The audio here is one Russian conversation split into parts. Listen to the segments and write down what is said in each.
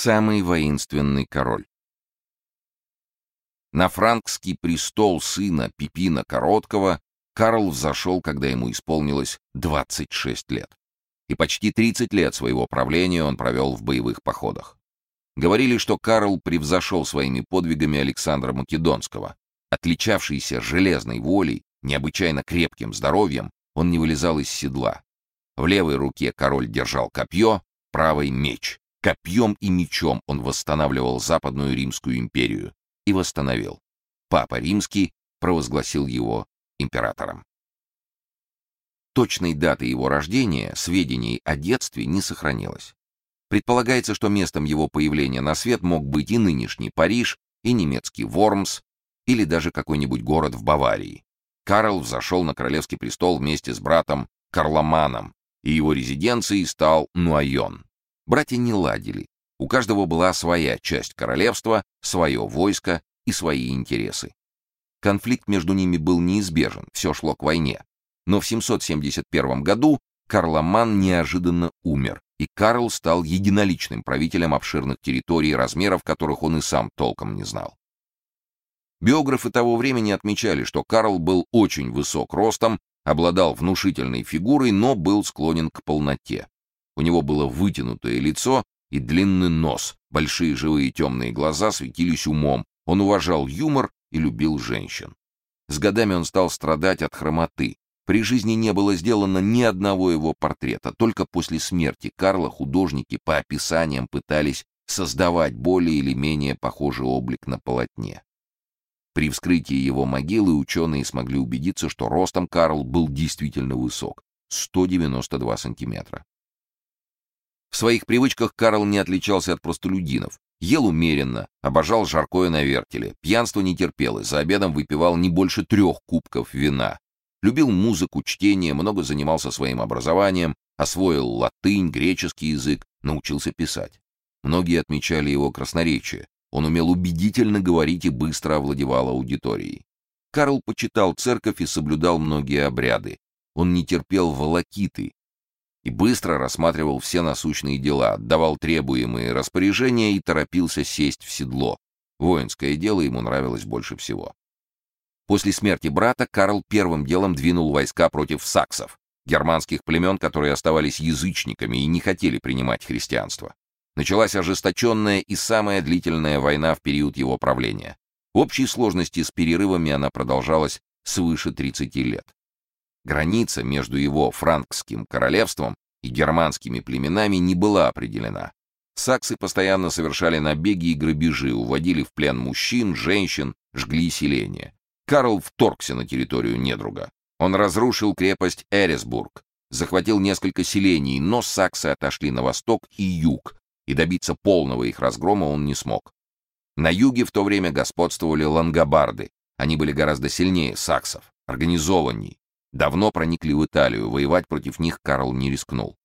самый воинственный король. На франкский престол сына Пипина Короткого Карл взошел, когда ему исполнилось 26 лет. И почти 30 лет своего правления он провел в боевых походах. Говорили, что Карл превзошел своими подвигами Александра Македонского. Отличавшийся железной волей, необычайно крепким здоровьем, он не вылезал из седла. В левой руке король держал копье, правой — меч. Копьем и мечом он восстанавливал Западную Римскую империю. И восстановил. Папа Римский провозгласил его императором. Точной даты его рождения, сведений о детстве не сохранилось. Предполагается, что местом его появления на свет мог быть и нынешний Париж, и немецкий Вормс, или даже какой-нибудь город в Баварии. Карл взошел на королевский престол вместе с братом Карломаном, и его резиденцией стал Нуайон. Братья не ладили. У каждого была своя часть королевства, свое войско и свои интересы. Конфликт между ними был неизбежен, все шло к войне. Но в 771 году Карломан неожиданно умер, и Карл стал единоличным правителем обширных территорий, размеров которых он и сам толком не знал. Биографы того времени отмечали, что Карл был очень высок ростом, обладал внушительной фигурой, но был склонен к полноте. У него было вытянутое лицо и длинный нос, большие живые темные глаза светились умом, он уважал юмор и любил женщин. С годами он стал страдать от хромоты. При жизни не было сделано ни одного его портрета, только после смерти Карла художники по описаниям пытались создавать более или менее похожий облик на полотне. При вскрытии его могилы ученые смогли убедиться, что ростом Карл был действительно высок — 192 сантиметра. В своих привычках Карл не отличался от простолюдинов. Ел умеренно, обожал жаркое на вертеле, пьянство не терпел и за обедом выпивал не больше трех кубков вина. Любил музыку, чтение, много занимался своим образованием, освоил латынь, греческий язык, научился писать. Многие отмечали его красноречие. Он умел убедительно говорить и быстро овладевал аудиторией. Карл почитал церковь и соблюдал многие обряды. Он не терпел волокиты, и быстро рассматривал все насущные дела, отдавал требуемые распоряжения и торопился сесть в седло. Воинское дело ему нравилось больше всего. После смерти брата Карл первым делом двинул войска против саксов, германских племен, которые оставались язычниками и не хотели принимать христианство. Началась ожесточенная и самая длительная война в период его правления. В общей сложности с перерывами она продолжалась свыше 30 лет. Граница между его франкским королевством и германскими племенами не была определена. Саксы постоянно совершали набеги и грабежи, уводили в плен мужчин, женщин, жгли селения. Карл вторгся на территорию недруга. Он разрушил крепость Эресбург, захватил несколько селений, но саксы отошли на восток и юг, и добиться полного их разгрома он не смог. На юге в то время господствовали лангобарды. Они были гораздо сильнее саксов, организованней, давно проникли в Италию, воевать против них Карл не рискнул.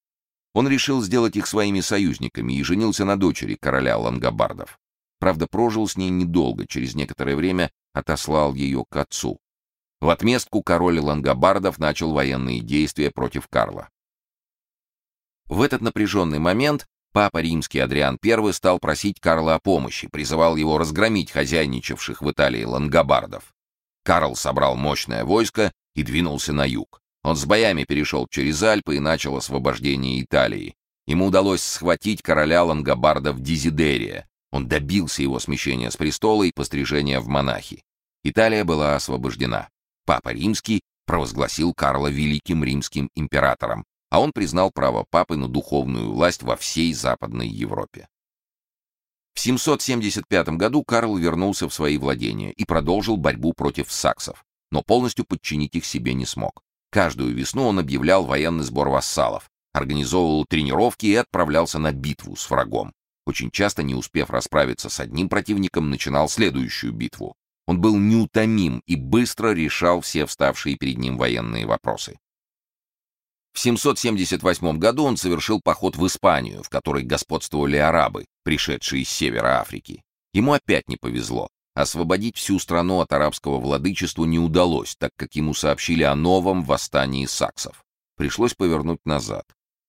Он решил сделать их своими союзниками и женился на дочери короля лангобардов. Правда, прожил с ней недолго, через некоторое время отослал ее к отцу. В отместку король лангобардов начал военные действия против Карла. В этот напряженный момент папа римский Адриан I стал просить Карла о помощи, призывал его разгромить хозяйничавших в Италии лангобардов. Карл собрал мощное войско и двинулся на юг. Он с боями перешел через Альпы и начал освобождение Италии. Ему удалось схватить короля лангобардов Дизидерия. Он добился его смещения с престола и пострижения в монахи. Италия была освобождена. Папа Римский провозгласил Карла великим римским императором, а он признал право папы на духовную власть во всей Западной Европе. В 775 году Карл вернулся в свои владения и продолжил борьбу против саксов но полностью подчинить их себе не смог. Каждую весну он объявлял военный сбор вассалов, организовывал тренировки и отправлялся на битву с врагом. Очень часто, не успев расправиться с одним противником, начинал следующую битву. Он был неутомим и быстро решал все вставшие перед ним военные вопросы. В 778 году он совершил поход в Испанию, в которой господствовали арабы, пришедшие из севера Африки. Ему опять не повезло. Освободить всю страну от арабского владычества не удалось, так как ему сообщили о новом восстании саксов. Пришлось повернуть назад.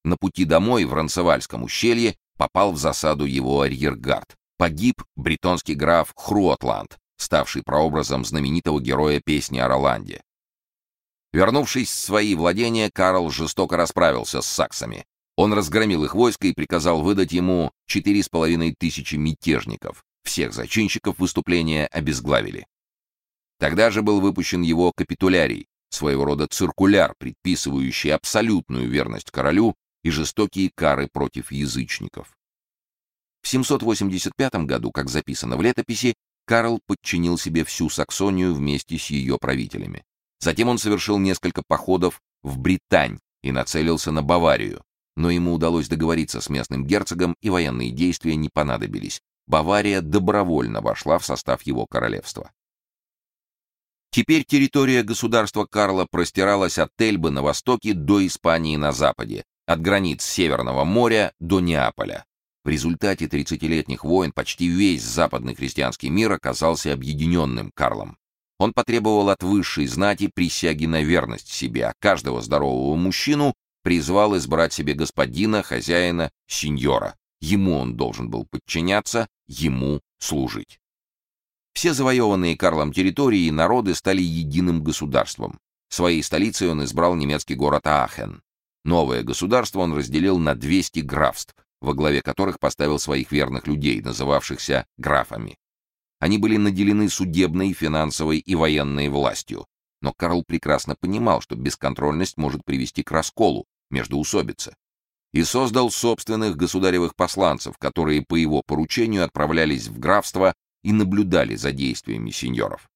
На пути домой в Ранцевальском ущелье попал в засаду его арьергард. Погиб бретонский граф Хруотланд, ставший прообразом знаменитого героя песни о Роланде. Вернувшись в свои владения, Карл жестоко расправился с саксами. Он разгромил их войско и приказал выдать ему четыре с половиной тысячи мятежников. Всех зачинщиков выступления обезглавили. Тогда же был выпущен его капитулярий, своего рода циркуляр, предписывающий абсолютную верность королю и жестокие кары против язычников. В 785 году, как записано в летописи, Карл подчинил себе всю Саксонию вместе с ее правителями. Затем он совершил несколько походов в Британь и нацелился на Баварию, но ему удалось договориться с местным герцогом, и военные действия не понадобились. Бавария добровольно вошла в состав его королевства. Теперь территория государства Карла простиралась от Эльбы на востоке до Испании на западе, от границ Северного моря до Неаполя. В результате 30-летних войн почти весь западный христианский мир оказался объединенным Карлом. Он потребовал от высшей знати присяги на верность себе, а каждого здорового мужчину призвал избрать себе господина, хозяина, сеньора. Ему он должен был подчиняться, ему служить. Все завоеванные Карлом территории и народы стали единым государством. Своей столицей он избрал немецкий город Аахен. Новое государство он разделил на 200 графств, во главе которых поставил своих верных людей, называвшихся графами. Они были наделены судебной, финансовой и военной властью. Но Карл прекрасно понимал, что бесконтрольность может привести к расколу между усобицы. И создал собственных государевых посланцев, которые по его поручению отправлялись в графство и наблюдали за действиями сеньоров.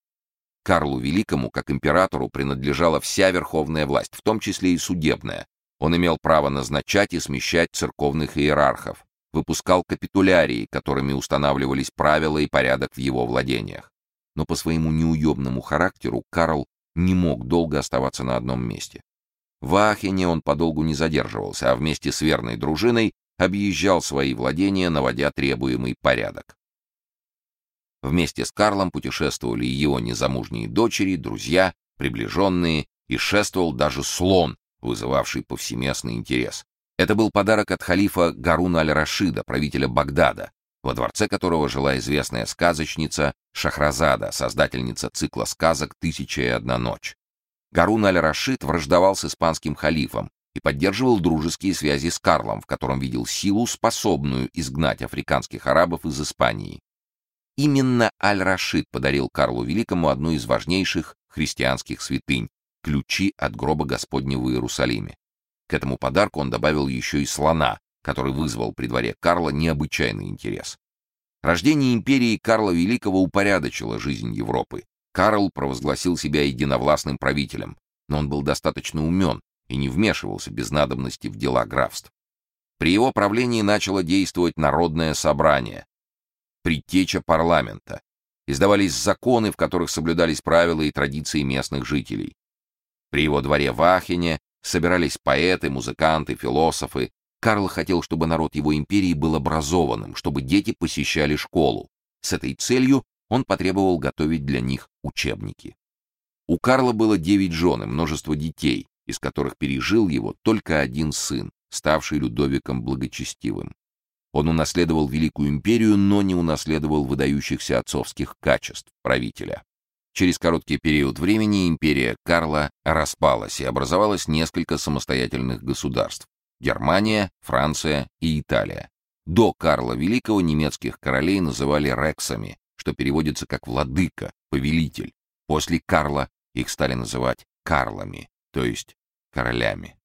Карлу Великому, как императору, принадлежала вся верховная власть, в том числе и судебная. Он имел право назначать и смещать церковных иерархов, выпускал капитулярии, которыми устанавливались правила и порядок в его владениях. Но по своему неуемному характеру Карл не мог долго оставаться на одном месте. В Ахене он подолгу не задерживался, а вместе с верной дружиной объезжал свои владения, наводя требуемый порядок. Вместе с Карлом путешествовали его незамужние дочери, друзья, приближенные, и шествовал даже слон, вызывавший повсеместный интерес. Это был подарок от халифа Гаруна аль-Рашида, правителя Багдада, во дворце которого жила известная сказочница Шахразада, создательница цикла сказок «Тысяча и одна ночь». Гарун аль-Рашид враждовал с испанским халифом и поддерживал дружеские связи с Карлом, в котором видел силу, способную изгнать африканских арабов из Испании. Именно аль-Рашид подарил Карлу Великому одну из важнейших христианских святынь — ключи от гроба Господня в Иерусалиме. К этому подарку он добавил еще и слона, который вызвал при дворе Карла необычайный интерес. Рождение империи Карла Великого упорядочило жизнь Европы. Карл провозгласил себя единовластным правителем, но он был достаточно умен и не вмешивался без надобности в дела графств. При его правлении начало действовать народное собрание, предтеча парламента. Издавались законы, в которых соблюдались правила и традиции местных жителей. При его дворе в Ахене Собирались поэты, музыканты, философы. Карл хотел, чтобы народ его империи был образованным, чтобы дети посещали школу. С этой целью он потребовал готовить для них учебники. У Карла было девять жен и множество детей, из которых пережил его только один сын, ставший Людовиком Благочестивым. Он унаследовал великую империю, но не унаследовал выдающихся отцовских качеств правителя. Через короткий период времени империя Карла распалась и образовалось несколько самостоятельных государств — Германия, Франция и Италия. До Карла Великого немецких королей называли рексами, что переводится как «владыка», «повелитель». После Карла их стали называть Карлами, то есть королями.